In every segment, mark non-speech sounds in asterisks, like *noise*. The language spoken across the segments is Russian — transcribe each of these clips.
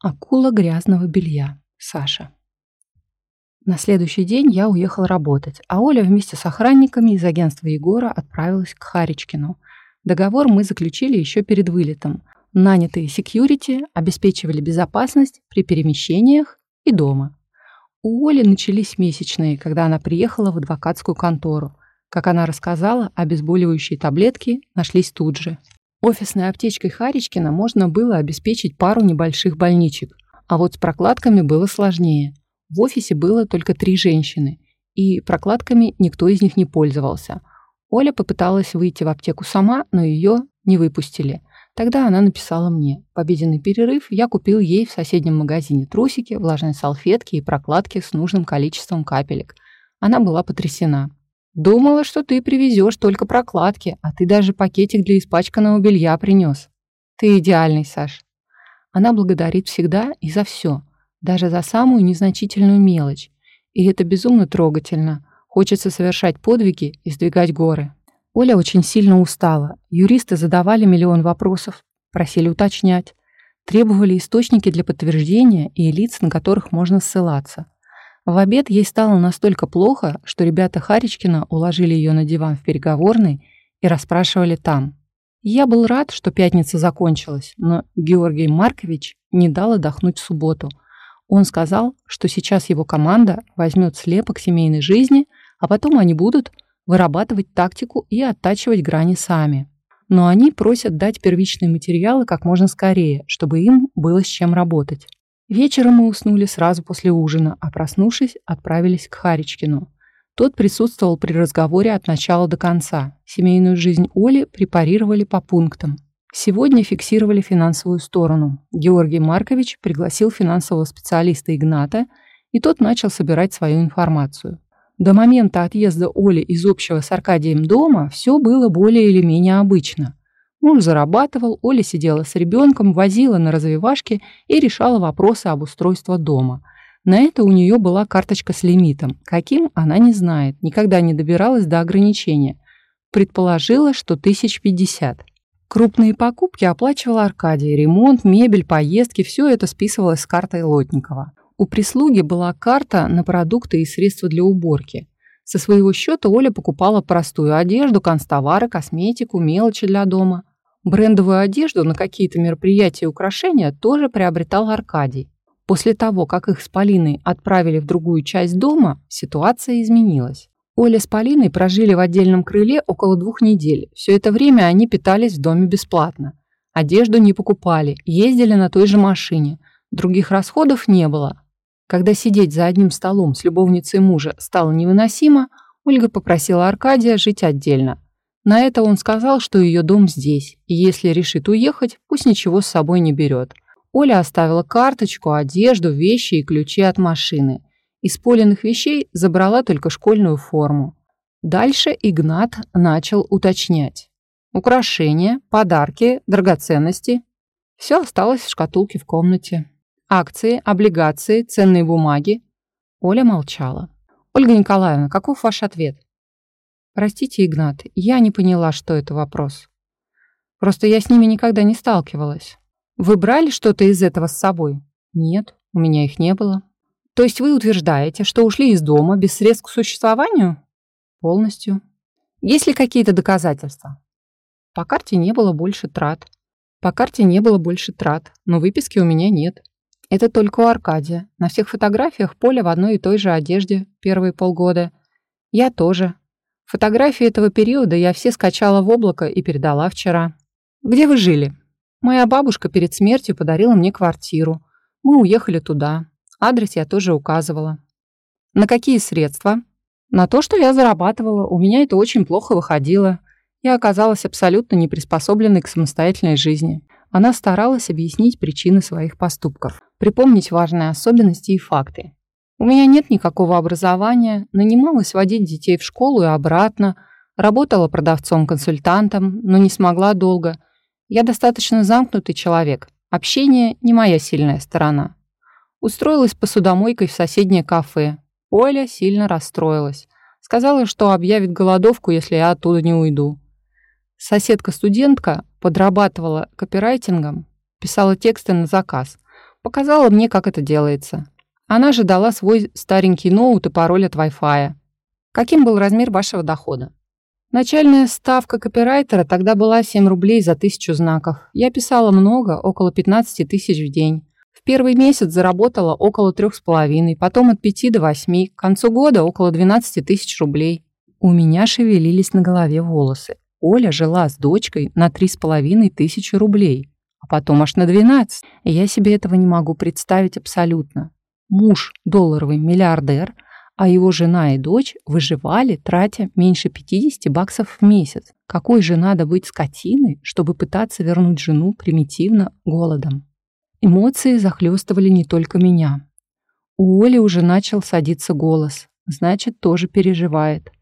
Акула грязного белья. Саша. На следующий день я уехал работать, а Оля вместе с охранниками из агентства Егора отправилась к Харичкину. Договор мы заключили еще перед вылетом. Нанятые секьюрити обеспечивали безопасность при перемещениях и дома. У Оли начались месячные, когда она приехала в адвокатскую контору. Как она рассказала, обезболивающие таблетки нашлись тут же. Офисной аптечкой Харичкина можно было обеспечить пару небольших больничек, а вот с прокладками было сложнее. В офисе было только три женщины, и прокладками никто из них не пользовался. Оля попыталась выйти в аптеку сама, но ее не выпустили. Тогда она написала мне. В обеденный перерыв я купил ей в соседнем магазине трусики, влажные салфетки и прокладки с нужным количеством капелек. Она была потрясена. Думала, что ты привезешь только прокладки, а ты даже пакетик для испачканного белья принес. Ты идеальный, Саш. Она благодарит всегда и за все, даже за самую незначительную мелочь. И это безумно трогательно. Хочется совершать подвиги и сдвигать горы. Оля очень сильно устала. Юристы задавали миллион вопросов, просили уточнять, требовали источники для подтверждения и лиц, на которых можно ссылаться. В обед ей стало настолько плохо, что ребята Харичкина уложили ее на диван в переговорной и расспрашивали там. Я был рад, что пятница закончилась, но Георгий Маркович не дал отдохнуть в субботу. Он сказал, что сейчас его команда возьмет слепок семейной жизни, а потом они будут вырабатывать тактику и оттачивать грани сами. Но они просят дать первичные материалы как можно скорее, чтобы им было с чем работать. Вечером мы уснули сразу после ужина, а проснувшись, отправились к Харичкину. Тот присутствовал при разговоре от начала до конца. Семейную жизнь Оли препарировали по пунктам. Сегодня фиксировали финансовую сторону. Георгий Маркович пригласил финансового специалиста Игната, и тот начал собирать свою информацию. До момента отъезда Оли из общего с Аркадием дома все было более или менее обычно. Муж зарабатывал, Оля сидела с ребенком, возила на развивашке и решала вопросы об устройстве дома. На это у нее была карточка с лимитом. Каким, она не знает, никогда не добиралась до ограничения. Предположила, что тысяч пятьдесят. Крупные покупки оплачивал Аркадий. Ремонт, мебель, поездки – все это списывалось с картой Лотникова. У прислуги была карта на продукты и средства для уборки. Со своего счета Оля покупала простую одежду, констовары, косметику, мелочи для дома. Брендовую одежду на какие-то мероприятия и украшения тоже приобретал Аркадий. После того, как их с Полиной отправили в другую часть дома, ситуация изменилась. Оля с Полиной прожили в отдельном крыле около двух недель. Все это время они питались в доме бесплатно. Одежду не покупали, ездили на той же машине. Других расходов не было. Когда сидеть за одним столом с любовницей мужа стало невыносимо, Ольга попросила Аркадия жить отдельно. На это он сказал, что ее дом здесь, и если решит уехать, пусть ничего с собой не берет. Оля оставила карточку, одежду, вещи и ключи от машины. Из поленных вещей забрала только школьную форму. Дальше Игнат начал уточнять. Украшения, подарки, драгоценности. Все осталось в шкатулке в комнате. Акции, облигации, ценные бумаги. Оля молчала. «Ольга Николаевна, каков ваш ответ?» Простите, Игнат, я не поняла, что это вопрос. Просто я с ними никогда не сталкивалась. Вы брали что-то из этого с собой? Нет, у меня их не было. То есть вы утверждаете, что ушли из дома без средств к существованию? Полностью. Есть ли какие-то доказательства? По карте не было больше трат. По карте не было больше трат, но выписки у меня нет. Это только у Аркадия. На всех фотографиях Поля в одной и той же одежде первые полгода. Я тоже. Фотографии этого периода я все скачала в облако и передала вчера. Где вы жили? Моя бабушка перед смертью подарила мне квартиру. Мы уехали туда. Адрес я тоже указывала. На какие средства? На то, что я зарабатывала. У меня это очень плохо выходило. Я оказалась абсолютно не приспособленной к самостоятельной жизни. Она старалась объяснить причины своих поступков, припомнить важные особенности и факты. У меня нет никакого образования, нанималась водить детей в школу и обратно, работала продавцом-консультантом, но не смогла долго. Я достаточно замкнутый человек. Общение не моя сильная сторона. Устроилась посудомойкой в соседнее кафе. Оля сильно расстроилась. Сказала, что объявит голодовку, если я оттуда не уйду. Соседка-студентка подрабатывала копирайтингом, писала тексты на заказ – Показала мне, как это делается. Она же дала свой старенький ноут и пароль от Wi-Fi. Каким был размер вашего дохода? Начальная ставка копирайтера тогда была 7 рублей за тысячу знаков. Я писала много, около 15 тысяч в день. В первый месяц заработала около трех с половиной, потом от 5 до 8, к концу года около 12 тысяч рублей. У меня шевелились на голове волосы. Оля жила с дочкой на три с половиной тысячи рублей, а потом аж на 12. И я себе этого не могу представить абсолютно. Муж долларовый миллиардер – а его жена и дочь выживали, тратя меньше 50 баксов в месяц. Какой же надо быть скотиной, чтобы пытаться вернуть жену примитивно голодом? Эмоции захлестывали не только меня. У Оли уже начал садиться голос, значит, тоже переживает.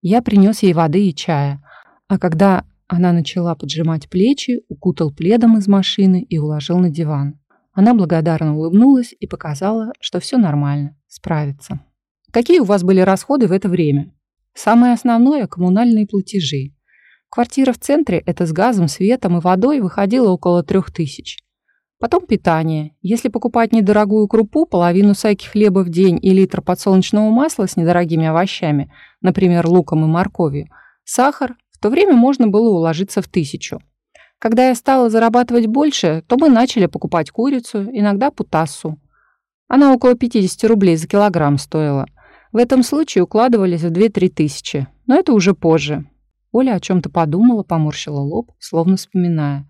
Я принес ей воды и чая, а когда она начала поджимать плечи, укутал пледом из машины и уложил на диван. Она благодарно улыбнулась и показала, что все нормально, справится. Какие у вас были расходы в это время? Самое основное – коммунальные платежи. Квартира в центре – это с газом, светом и водой выходила около трех тысяч. Потом питание. Если покупать недорогую крупу, половину сайки хлеба в день и литр подсолнечного масла с недорогими овощами, например, луком и морковью, сахар, в то время можно было уложиться в тысячу. Когда я стала зарабатывать больше, то мы начали покупать курицу, иногда путассу. Она около 50 рублей за килограмм стоила – в этом случае укладывались в 2-3 тысячи, но это уже позже. Оля о чем-то подумала, поморщила лоб, словно вспоминая.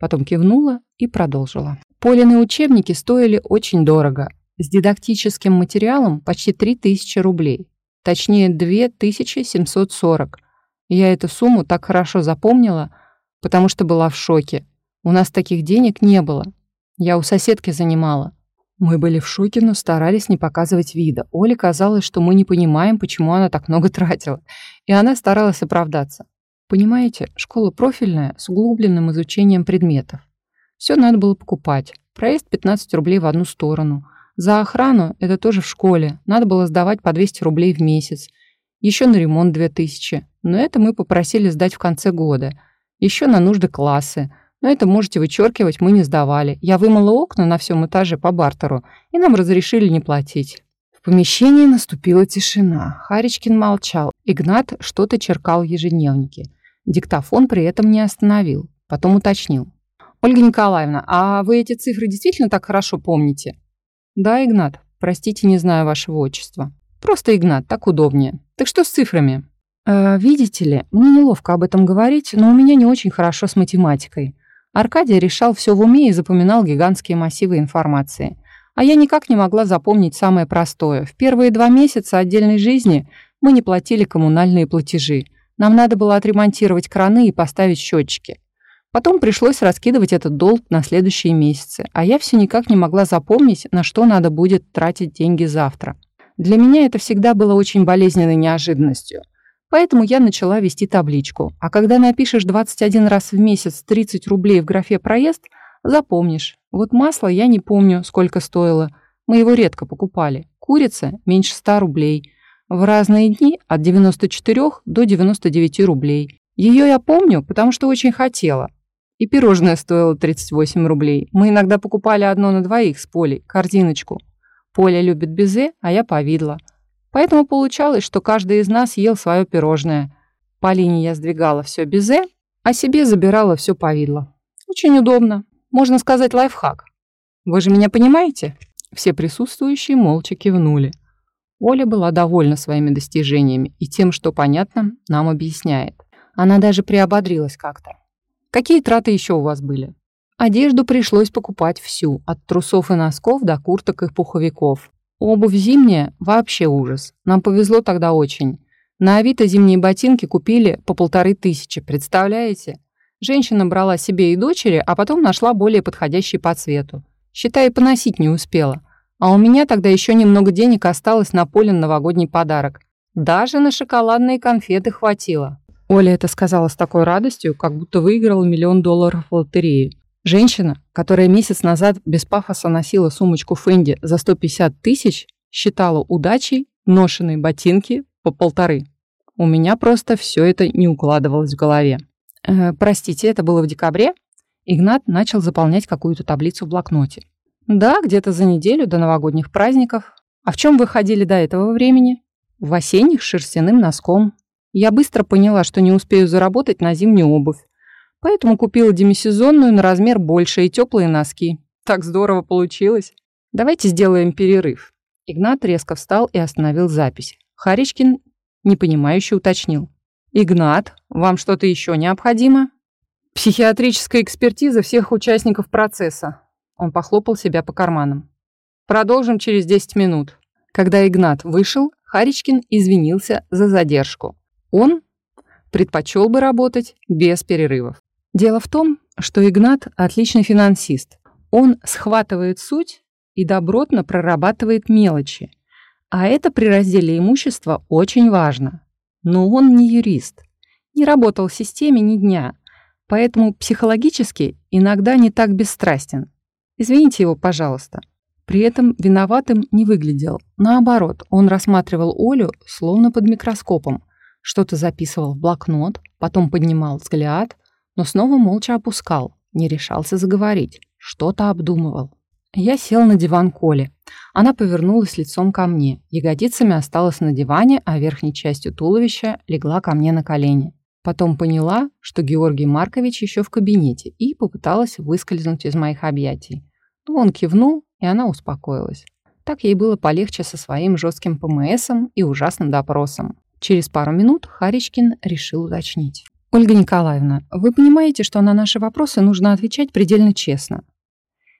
Потом кивнула и продолжила. Полины учебники стоили очень дорого. С дидактическим материалом почти 3000 рублей. Точнее, 2740. Я эту сумму так хорошо запомнила, потому что была в шоке. У нас таких денег не было. Я у соседки занимала. Мы были в шоке, но старались не показывать вида. Оле казалось, что мы не понимаем, почему она так много тратила. И она старалась оправдаться. Понимаете, школа профильная, с углубленным изучением предметов. Все надо было покупать. Проезд 15 рублей в одну сторону. За охрану, это тоже в школе, надо было сдавать по 200 рублей в месяц. Еще на ремонт 2000. Но это мы попросили сдать в конце года. Еще на нужды классы. Но это можете вычеркивать, мы не сдавали. Я вымыла окна на всем этаже по бартеру, и нам разрешили не платить. В помещении наступила тишина. Харичкин молчал. Игнат что-то черкал в ежедневнике. Диктофон при этом не остановил. Потом уточнил. «Ольга Николаевна, а вы эти цифры действительно так хорошо помните?» «Да, Игнат. Простите, не знаю вашего отчества. Просто Игнат, так удобнее. Так что с цифрами?» «Э, «Видите ли, мне неловко об этом говорить, но у меня не очень хорошо с математикой. Аркадий решал все в уме и запоминал гигантские массивы информации. А я никак не могла запомнить самое простое. В первые два месяца отдельной жизни мы не платили коммунальные платежи. Нам надо было отремонтировать краны и поставить счетчики. Потом пришлось раскидывать этот долг на следующие месяцы, а я все никак не могла запомнить, на что надо будет тратить деньги завтра. Для меня это всегда было очень болезненной неожиданностью – Поэтому я начала вести табличку. А когда напишешь 21 раз в месяц 30 рублей в графе «Проезд», запомнишь. Вот масло я не помню, сколько стоило. Мы его редко покупали. Курица – меньше 100 рублей. В разные дни от 94 до 99 рублей. Ее я помню, потому что очень хотела. И пирожное стоило 38 рублей. Мы иногда покупали одно на двоих с Полей, корзиночку. Поля любит безе, а я повидла. Поэтому получалось, что каждый из нас ел свое пирожное. Полине я сдвигала все безе, а себе забирала все повидло. Очень удобно. Можно сказать лайфхак. Вы же меня понимаете? Все присутствующие молча кивнули. Оля была довольна своими достижениями и тем, что понятно, нам объясняет. Она даже приободрилась как-то. Какие траты еще у вас были? Одежду пришлось покупать всю, от трусов и носков до курток и пуховиков. Обувь зимняя – вообще ужас. Нам повезло тогда очень. На Авито зимние ботинки купили по полторы тысячи, представляете? Женщина брала себе и дочери, а потом нашла более подходящий по цвету. Считай, поносить не успела. А у меня тогда еще немного денег осталось на Полин новогодний подарок. Даже на шоколадные конфеты хватило. Оля это сказала с такой радостью, как будто выиграла миллион долларов в лотерею. Женщина, которая месяц назад без пафоса носила сумочку Фенди за 150 тысяч, считала удачей ношенные ботинки по полторы. У меня просто все это не укладывалось в голове. Э, простите, это было в декабре? Игнат начал заполнять какую-то таблицу в блокноте. Да, где-то за неделю до новогодних праздников. А в чем вы ходили до этого времени? В осенних шерстяным носком. Я быстро поняла, что не успею заработать на зимнюю обувь. Поэтому купила демисезонную на размер больше и теплые носки. Так здорово получилось. Давайте сделаем перерыв. Игнат резко встал и остановил запись. Харичкин непонимающе уточнил. «Игнат, вам что-то еще необходимо?» «Психиатрическая экспертиза всех участников процесса». Он похлопал себя по карманам. «Продолжим через 10 минут». Когда Игнат вышел, Харичкин извинился за задержку. Он предпочел бы работать без перерывов. Дело в том, что Игнат отличный финансист. Он схватывает суть и добротно прорабатывает мелочи. А это при разделе имущества очень важно. Но он не юрист, не работал в системе ни дня, поэтому психологически иногда не так бесстрастен. Извините его, пожалуйста. При этом виноватым не выглядел. Наоборот, он рассматривал Олю словно под микроскопом, что-то записывал в блокнот, потом поднимал взгляд, но снова молча опускал, не решался заговорить, что-то обдумывал. Я сел на диван Коли. Она повернулась лицом ко мне, ягодицами осталась на диване, а верхней частью туловища легла ко мне на колени. Потом поняла, что Георгий Маркович еще в кабинете, и попыталась выскользнуть из моих объятий. Но он кивнул, и она успокоилась. Так ей было полегче со своим жестким ПМСом и ужасным допросом. Через пару минут Харичкин решил уточнить. «Ольга Николаевна, вы понимаете, что на наши вопросы нужно отвечать предельно честно.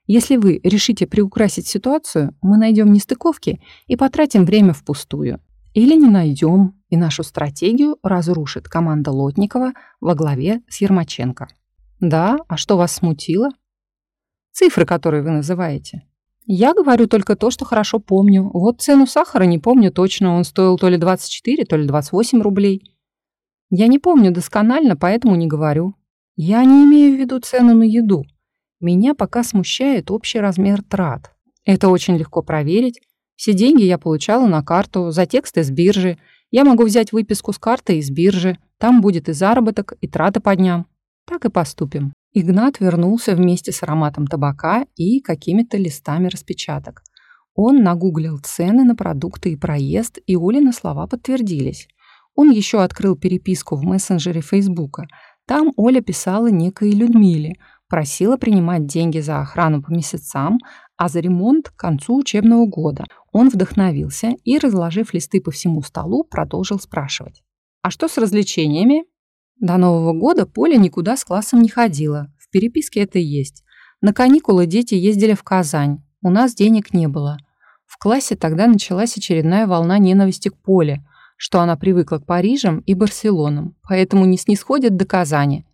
Если вы решите приукрасить ситуацию, мы найдем нестыковки и потратим время впустую. Или не найдем, и нашу стратегию разрушит команда Лотникова во главе с Ермаченко. Да, а что вас смутило? Цифры, которые вы называете. Я говорю только то, что хорошо помню. Вот цену сахара не помню точно, он стоил то ли 24, то ли 28 рублей. Я не помню досконально, поэтому не говорю. Я не имею в виду цену на еду. Меня пока смущает общий размер трат. Это очень легко проверить. Все деньги я получала на карту, за тексты с биржи. Я могу взять выписку с карты из биржи. Там будет и заработок, и траты по дням. Так и поступим. Игнат вернулся вместе с ароматом табака и какими-то листами распечаток. Он нагуглил цены на продукты и проезд, и Олины слова подтвердились. Он еще открыл переписку в мессенджере Фейсбука. Там Оля писала некой Людмиле – просила принимать деньги за охрану по месяцам, а за ремонт к концу учебного года. Он вдохновился и, разложив листы по всему столу, продолжил спрашивать. «А что с развлечениями?» До Нового года Поля никуда с классом не ходила. В переписке это есть. На каникулы дети ездили в Казань. У нас денег не было. В классе тогда началась очередная волна ненависти к Поле, что она привыкла к Парижам и Барселонам, поэтому не снисходит до Казани.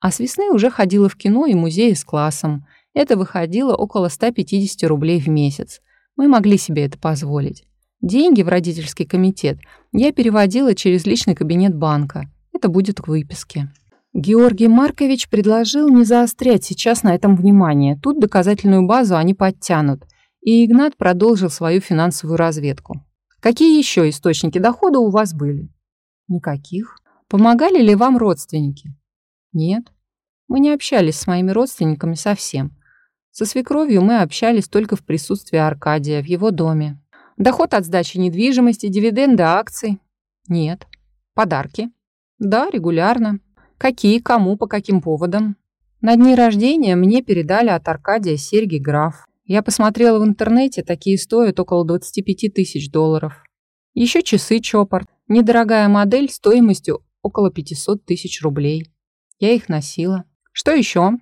А с весны уже ходила в кино и музеи с классом. Это выходило около 150 рублей в месяц. Мы могли себе это позволить. Деньги в родительский комитет я переводила через личный кабинет банка. Это будет к выписке. Георгий Маркович предложил не заострять сейчас на этом внимание. Тут доказательную базу они подтянут. И Игнат продолжил свою финансовую разведку. Какие еще источники дохода у вас были? Никаких. Помогали ли вам родственники? Нет. Мы не общались с моими родственниками совсем. Со свекровью мы общались только в присутствии Аркадия в его доме. Доход от сдачи недвижимости, дивиденды акций? Нет. Подарки? Да, регулярно. Какие, кому, по каким поводам? На дни рождения мне передали от Аркадия серьги граф. Я посмотрела в интернете, такие стоят около 25 тысяч долларов. Еще часы Чопорт. Недорогая модель стоимостью около 500 тысяч рублей. Я их носила. Что еще?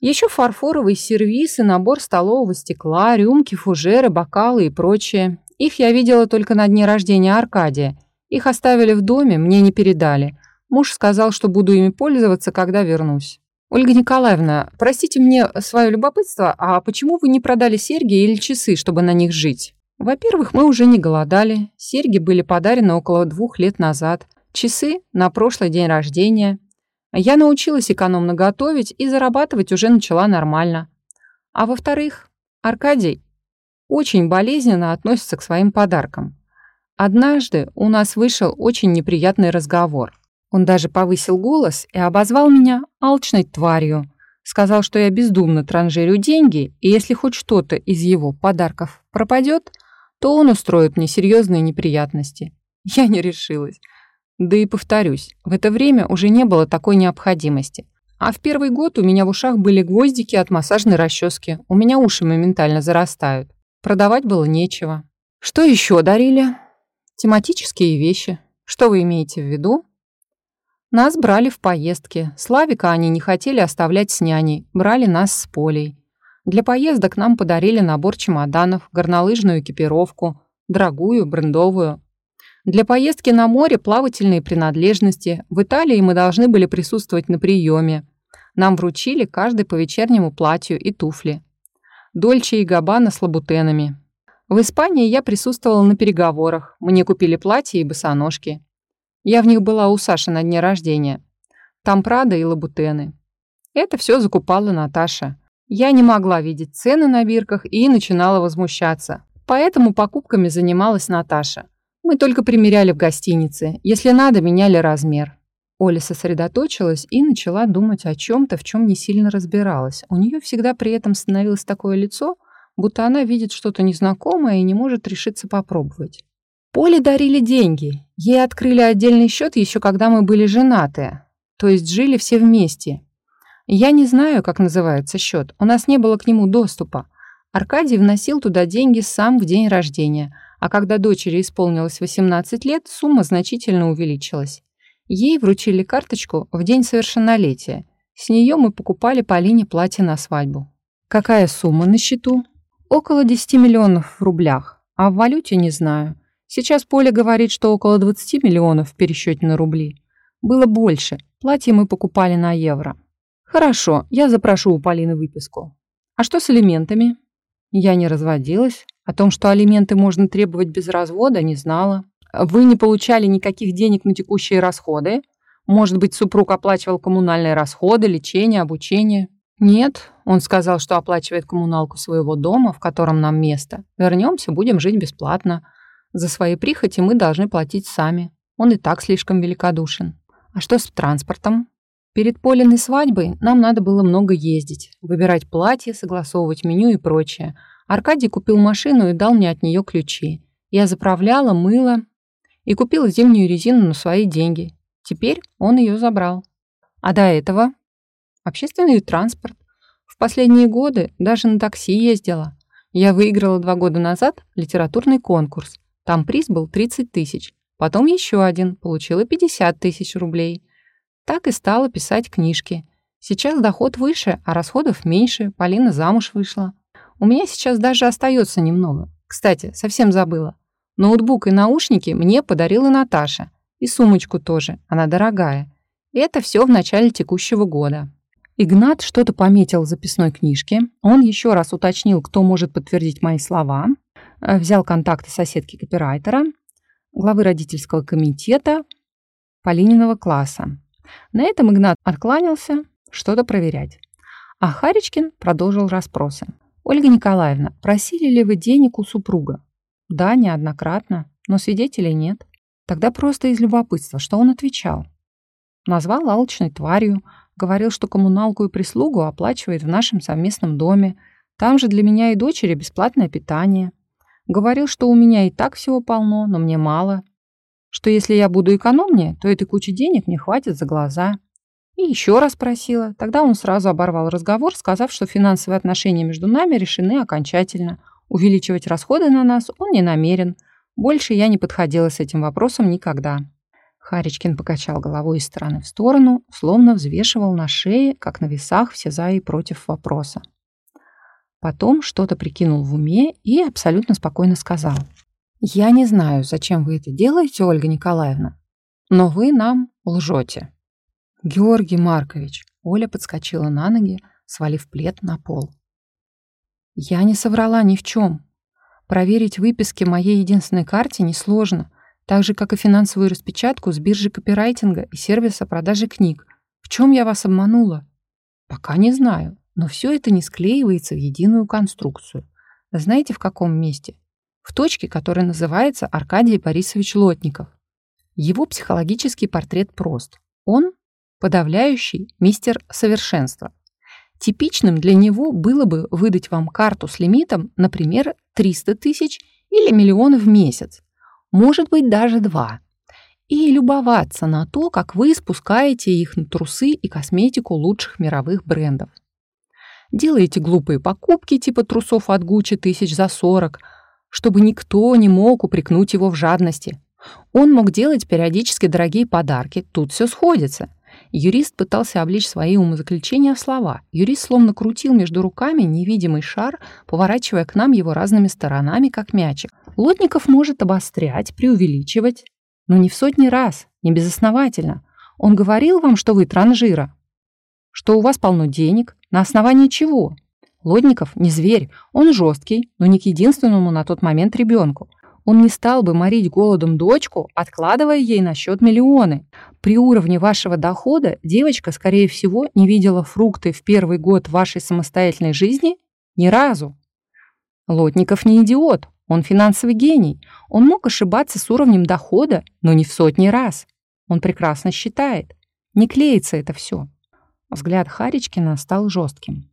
Еще фарфоровый сервиз и набор столового стекла, рюмки, фужеры, бокалы и прочее. Их я видела только на дне рождения Аркадия. Их оставили в доме, мне не передали. Муж сказал, что буду ими пользоваться, когда вернусь. Ольга Николаевна, простите мне свое любопытство, а почему вы не продали серьги или часы, чтобы на них жить? Во-первых, мы уже не голодали. Серьги были подарены около двух лет назад. Часы на прошлый день рождения. Я научилась экономно готовить и зарабатывать уже начала нормально. А во-вторых, Аркадий очень болезненно относится к своим подаркам. Однажды у нас вышел очень неприятный разговор. Он даже повысил голос и обозвал меня алчной тварью. Сказал, что я бездумно транжирю деньги, и если хоть что-то из его подарков пропадет, то он устроит мне серьезные неприятности. Я не решилась. Да и повторюсь, в это время уже не было такой необходимости. А в первый год у меня в ушах были гвоздики от массажной расчески. У меня уши моментально зарастают. Продавать было нечего. Что еще дарили? Тематические вещи. Что вы имеете в виду? Нас брали в поездки. Славика они не хотели оставлять с няней. Брали нас с Полей. Для поездок нам подарили набор чемоданов, горнолыжную экипировку, дорогую, брендовую. Для поездки на море плавательные принадлежности. В Италии мы должны были присутствовать на приеме. Нам вручили каждый по вечернему платью и туфли. Дольче и Габбана с лабутенами. В Испании я присутствовала на переговорах. Мне купили платья и босоножки. Я в них была у Саши на дне рождения. Там Прада и лабутены. Это все закупала Наташа. Я не могла видеть цены на бирках и начинала возмущаться. Поэтому покупками занималась Наташа. Мы только примеряли в гостинице. Если надо, меняли размер. Оля сосредоточилась и начала думать о чем-то, в чем не сильно разбиралась. У нее всегда при этом становилось такое лицо, будто она видит что-то незнакомое и не может решиться попробовать. Поле дарили деньги. Ей открыли отдельный счет еще когда мы были женаты. То есть жили все вместе. Я не знаю, как называется счет. У нас не было к нему доступа. Аркадий вносил туда деньги сам в день рождения, а когда дочери исполнилось 18 лет, сумма значительно увеличилась. Ей вручили карточку в день совершеннолетия. С нее мы покупали Полине платье на свадьбу. Какая сумма на счету? Около 10 миллионов в рублях, а в валюте не знаю. Сейчас Поля говорит, что около 20 миллионов в пересчете на рубли. Было больше. Платье мы покупали на евро. Хорошо, я запрошу у Полины выписку. А что с алиментами? Я не разводилась. О том, что алименты можно требовать без развода, не знала. Вы не получали никаких денег на текущие расходы? Может быть, супруг оплачивал коммунальные расходы, лечение, обучение? Нет, он сказал, что оплачивает коммуналку своего дома, в котором нам место. Вернемся, будем жить бесплатно. За свои прихоти мы должны платить сами. Он и так слишком великодушен. А что с транспортом? Перед Полиной свадьбой нам надо было много ездить, выбирать платье, согласовывать меню и прочее. Аркадий купил машину и дал мне от нее ключи. Я заправляла, мыла и купила зимнюю резину на свои деньги. Теперь он ее забрал. А до этого? Общественный транспорт. В последние годы даже на такси ездила. Я выиграла два года назад литературный конкурс. Там приз был 30 тысяч. Потом еще один, получила 50 тысяч рублей. Так и стала писать книжки. Сейчас доход выше, а расходов меньше, Полина замуж вышла. У меня сейчас даже остается немного. Кстати, совсем забыла. Ноутбук и наушники мне подарила Наташа. И сумочку тоже, она дорогая. Это все в начале текущего года. Игнат что-то пометил в записной книжке. Он еще раз уточнил, кто может подтвердить мои слова. Э, взял контакты соседки копирайтера, главы родительского комитета Полининого класса. На этом Игнат откланялся что-то проверять. А Харичкин продолжил расспросы. «Ольга Николаевна, просили ли вы денег у супруга?» «Да, неоднократно, но свидетелей нет». Тогда просто из любопытства, что он отвечал. Назвал алчной тварью, говорил, что коммуналку и прислугу оплачивает в нашем совместном доме. Там же для меня и дочери бесплатное питание. Говорил, что у меня и так всего полно, но мне мало, что если я буду экономнее, то этой кучи денег не хватит за глаза. И еще раз просила. Тогда он сразу оборвал разговор, сказав, что финансовые отношения между нами решены окончательно. Увеличивать расходы на нас он не намерен. Больше я не подходила с этим вопросом никогда. Харичкин покачал головой из стороны в сторону, словно взвешивал на шее, как на весах, все за и против вопроса. Потом что-то прикинул в уме и абсолютно спокойно сказал – я не знаю, зачем вы это делаете, Ольга Николаевна, но вы нам лжете. Георгий Маркович, Оля подскочила на ноги, свалив плед на пол. Я не соврала ни в чем. Проверить выписки моей единственной карте несложно, так же, как и финансовую распечатку с биржи копирайтинга и сервиса продажи книг. В чем я вас обманула? Пока не знаю, но все это не склеивается в единую конструкцию. Знаете, в каком месте? в точке, которая называется Аркадий Борисович Лотников. Его психологический портрет прост. Он – подавляющий мистер совершенства. Типичным для него было бы выдать вам карту с лимитом, например, 300 тысяч или миллион в месяц, может быть даже два, и любоваться на то, как вы спускаете их на трусы и косметику лучших мировых брендов. Делаете глупые покупки типа трусов от Гуччи тысяч за 40, чтобы никто не мог упрекнуть его в жадности. Он мог делать периодически дорогие подарки, тут все сходится. Юрист пытался обличь свои умозаключения в слова. Юрист словно крутил между руками невидимый шар, поворачивая к нам его разными сторонами, как мячик. Лотников может обострять, преувеличивать, но не в сотни раз, не безосновательно. Он говорил вам, что вы транжира, что у вас полно денег, на основании чего? Лодников не зверь, он жесткий, но не к единственному на тот момент ребенку. Он не стал бы морить голодом дочку, откладывая ей на счет миллионы. При уровне вашего дохода девочка, скорее всего, не видела фрукты в первый год вашей самостоятельной жизни ни разу. Лотников не идиот, он финансовый гений. Он мог ошибаться с уровнем дохода, но не в сотни раз. Он прекрасно считает. Не клеится это все. Взгляд Харичкина стал жестким.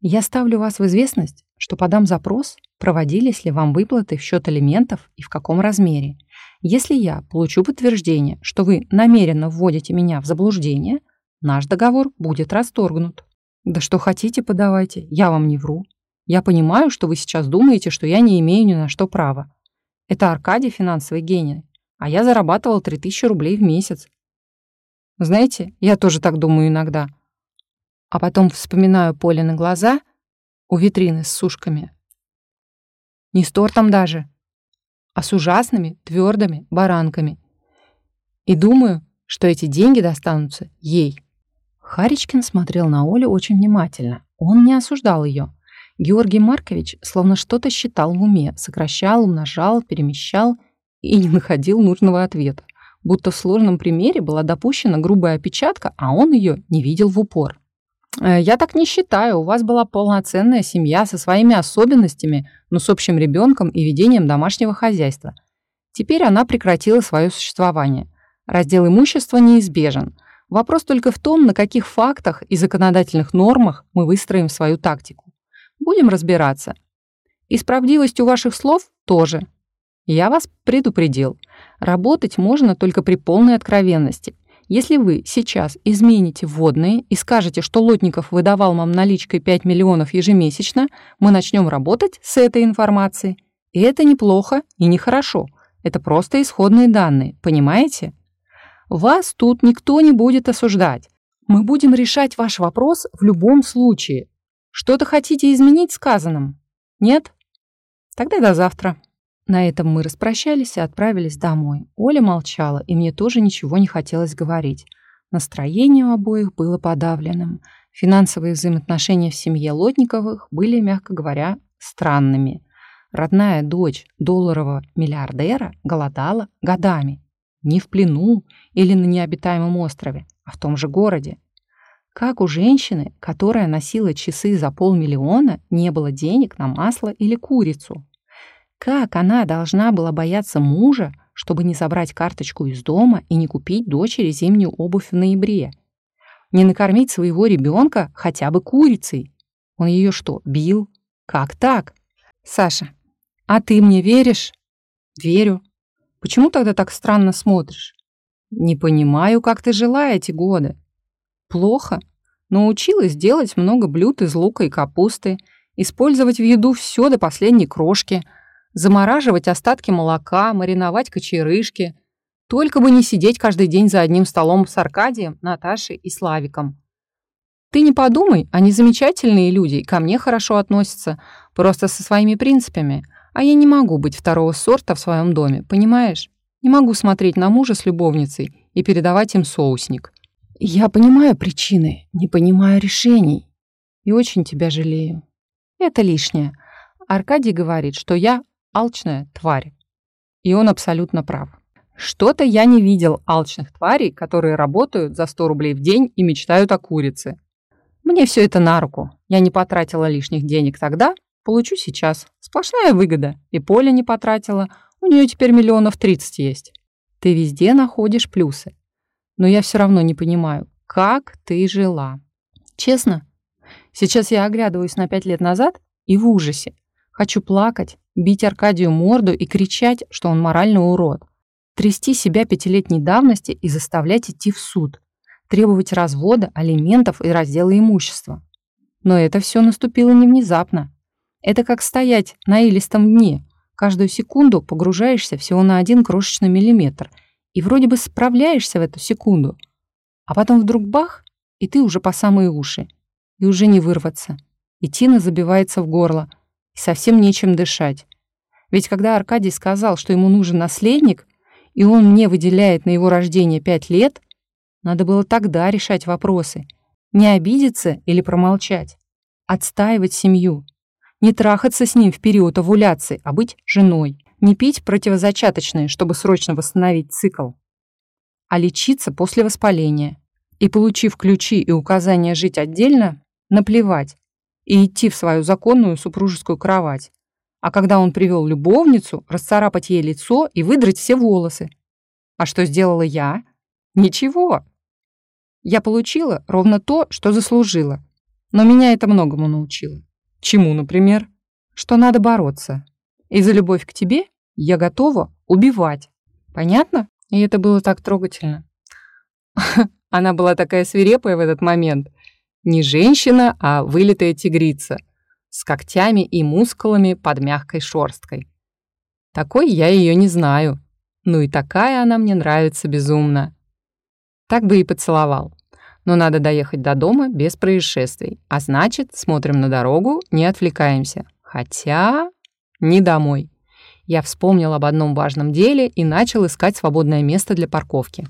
«Я ставлю вас в известность, что подам запрос, проводились ли вам выплаты в счет алиментов и в каком размере. Если я получу подтверждение, что вы намеренно вводите меня в заблуждение, наш договор будет расторгнут. Да что хотите, подавайте, я вам не вру. Я понимаю, что вы сейчас думаете, что я не имею ни на что права. Это Аркадий финансовый гений, а я зарабатывал 3000 рублей в месяц. Знаете, я тоже так думаю иногда. А потом вспоминаю Поле на глаза у витрины с сушками. Не с тортом даже, а с ужасными твердыми баранками. И думаю, что эти деньги достанутся ей. Харичкин смотрел на Олю очень внимательно. Он не осуждал ее. Георгий Маркович словно что-то считал в уме, сокращал, умножал, перемещал и не находил нужного ответа. Будто в сложном примере была допущена грубая опечатка, а он ее не видел в упор. Э, я так не считаю. У вас была полноценная семья со своими особенностями, но с общим ребенком и ведением домашнего хозяйства. Теперь она прекратила свое существование. Раздел имущества неизбежен. Вопрос только в том, на каких фактах и законодательных нормах мы выстроим свою тактику. Будем разбираться. И с правдивостью ваших слов тоже. Я вас предупредил. Работать можно только при полной откровенности – если вы сейчас измените вводные и скажете, что Лотников выдавал вам наличкой 5 миллионов ежемесячно, мы начнем работать с этой информацией. И это неплохо и нехорошо. Это просто исходные данные, понимаете? Вас тут никто не будет осуждать. Мы будем решать ваш вопрос в любом случае. Что-то хотите изменить сказанным? Нет? Тогда до завтра. На этом мы распрощались и отправились домой. Оля молчала, и мне тоже ничего не хотелось говорить. Настроение у обоих было подавленным. Финансовые взаимоотношения в семье Лотниковых были, мягко говоря, странными. Родная дочь долларового миллиардера голодала годами. Не в плену или на необитаемом острове, а в том же городе. Как у женщины, которая носила часы за полмиллиона, не было денег на масло или курицу. Как она должна была бояться мужа, чтобы не забрать карточку из дома и не купить дочери зимнюю обувь в ноябре? Не накормить своего ребенка хотя бы курицей? Он ее что, бил? Как так? Саша, а ты мне веришь? Верю. Почему тогда так странно смотришь? Не понимаю, как ты жила эти годы. Плохо. Научилась делать много блюд из лука и капусты, использовать в еду все до последней крошки – замораживать остатки молока, мариновать кочерышки. Только бы не сидеть каждый день за одним столом с Аркадием, Наташей и Славиком. Ты не подумай, они замечательные люди и ко мне хорошо относятся, просто со своими принципами. А я не могу быть второго сорта в своем доме, понимаешь? Не могу смотреть на мужа с любовницей и передавать им соусник. Я понимаю причины, не понимаю решений. И очень тебя жалею. Это лишнее. Аркадий говорит, что я алчная тварь. И он абсолютно прав. Что-то я не видел алчных тварей, которые работают за 100 рублей в день и мечтают о курице. Мне все это на руку. Я не потратила лишних денег тогда, получу сейчас. Сплошная выгода. И Поля не потратила. У нее теперь миллионов 30 есть. Ты везде находишь плюсы. Но я все равно не понимаю, как ты жила. Честно, Сейчас я оглядываюсь на пять лет назад и в ужасе. Хочу плакать, бить Аркадию морду и кричать, что он моральный урод. Трясти себя пятилетней давности и заставлять идти в суд. Требовать развода, алиментов и раздела имущества. Но это все наступило не внезапно. Это как стоять на илистом дне. Каждую секунду погружаешься всего на один крошечный миллиметр и вроде бы справляешься в эту секунду. А потом вдруг бах, и ты уже по самые уши. И уже не вырваться. И тина забивается в горло, и совсем нечем дышать. Ведь когда Аркадий сказал, что ему нужен наследник, и он мне выделяет на его рождение пять лет, надо было тогда решать вопросы. Не обидеться или промолчать. Отстаивать семью. Не трахаться с ним в период овуляции, а быть женой. Не пить противозачаточные, чтобы срочно восстановить цикл. А лечиться после воспаления. И, получив ключи и указания жить отдельно, наплевать и идти в свою законную супружескую кровать. А когда он привел любовницу, расцарапать ей лицо и выдрать все волосы. А что сделала я? Ничего. Я получила ровно то, что заслужила. Но меня это многому научило. Чему, например? Что надо бороться. И за любовь к тебе я готова убивать. Понятно? И это было так трогательно. *laughs* Она была такая свирепая в этот момент. Не женщина, а вылитая тигрица. С когтями и мускулами под мягкой шорсткой. Такой я ее не знаю. Ну и такая она мне нравится безумно. Так бы и поцеловал но надо доехать до дома без происшествий. А значит, смотрим на дорогу, не отвлекаемся. Хотя не домой. Я вспомнил об одном важном деле и начал искать свободное место для парковки.